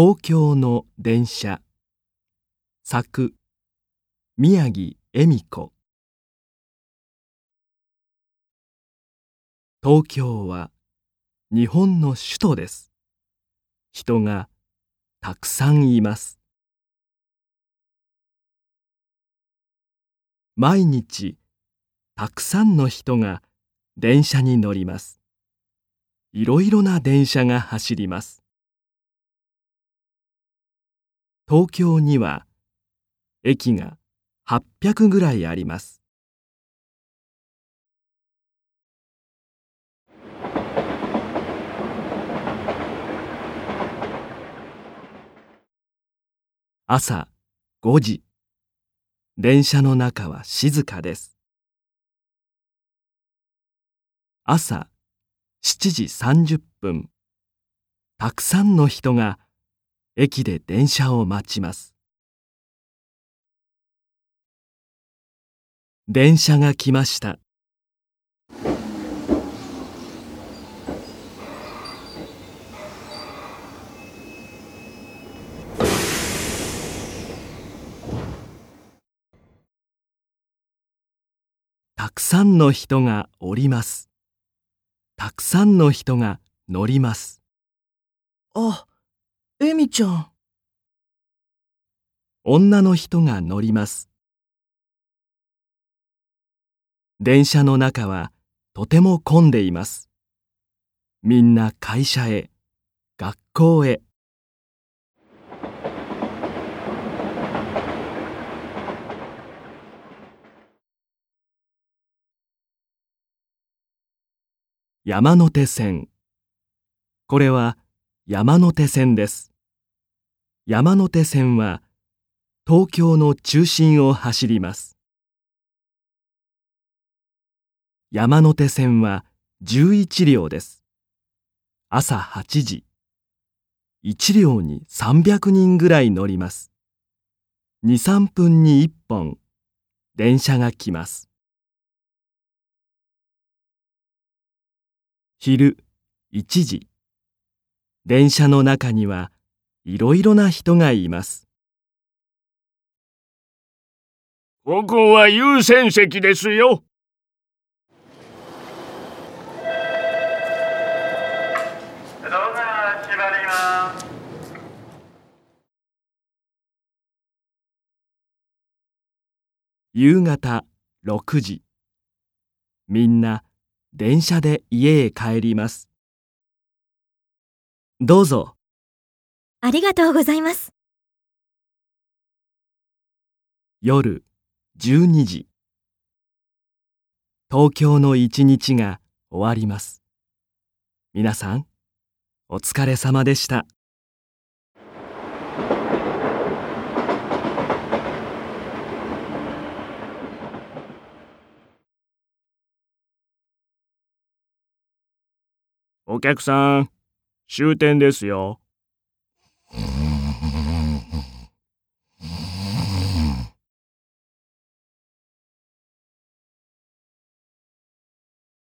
東京の電車。作宮城恵美子。東京は日本の首都です。人がたくさんいます。毎日たくさんの人が電車に乗ります。いろいろな電車が走ります。東京には駅が800ぐらいあります。朝5時。電車の中は静かです。朝7時30分。たくさんの人が駅で電車を待ちます。電車が来ました。たくさんの人が降ります。たくさんの人が乗ります。あ、エミちゃん。女の人が乗ります。電車の中はとても混んでいます。みんな会社へ学校へ。山手線。これは山手線です。山手線は東京の中心を走ります。山手線は11両です。朝8時。1両に300人ぐらい乗ります。23分に1本。電車が来ます。昼1時。電車の中にはいろいろな人がいます。ここは優先席ですよ。夕方6時。みんな電車で家へ帰ります。どうぞありがとうございます。夜12時東京の一日が終わります皆さんお疲れ様でしたお客さん、終点ですよ。うん